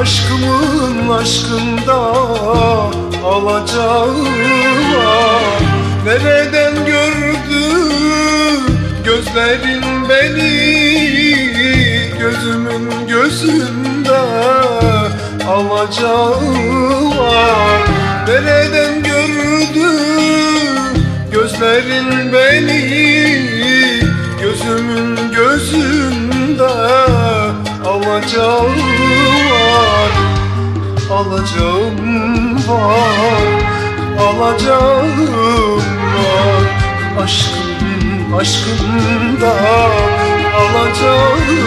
Aşkımın aşkında alacağı var Nereden gördü gözlerin beni Gözümün gözünde alacağı var Nereden gördü gözlerin beni Gözümün gözünde alacağı var Alacağım var Alacağım var. Aşkım, aşkımda alacağım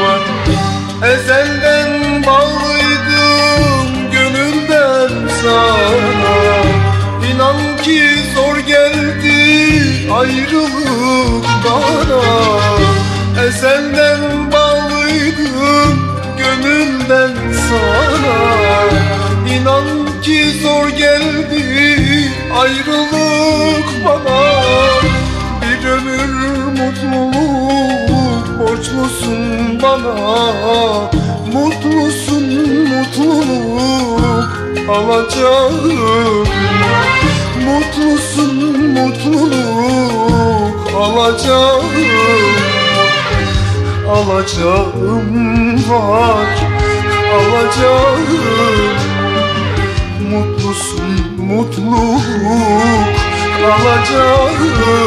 var ayrılık bana Bir ömür mutluluk borçlusun bana. Mutlusun mutluluk alacağım. Mutlusun mutluluk alacağım. Alacağım var alacağım Mutlusun mutluluk alacağım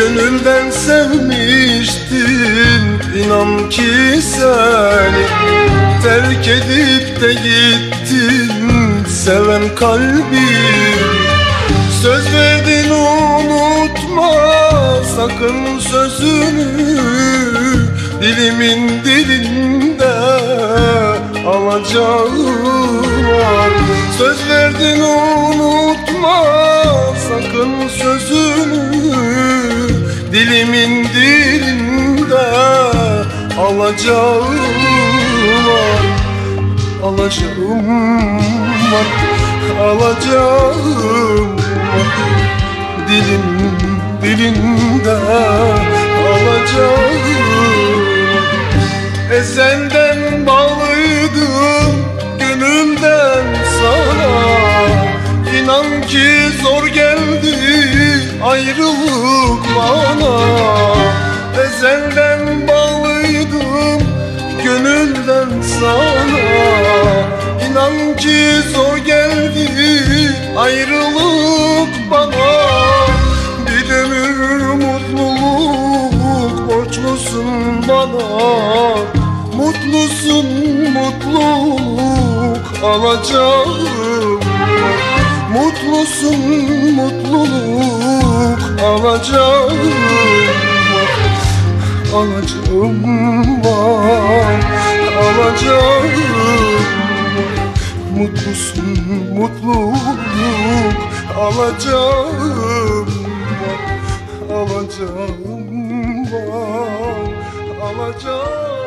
Gönülden sevmiştim inan ki seni Terk edip de gittin. Seven kalbi Söz verdin unutma. Sakın sözünü Dilimin dilinde alacağım var Söz verdin unutma. Sakın sözünü Dilimin dilinde alacağım var Alacağım var Alacağım sana. İnan ki zor geldi ayrılık bana. Bir ömür mutluluk borçlusun bana. Mutlusun mutluluk alacağım. Mutlusun mutluluk alacağım. Alacağım var alacağım. Mutlusun mutluluk alacağım. Alacağım alacağım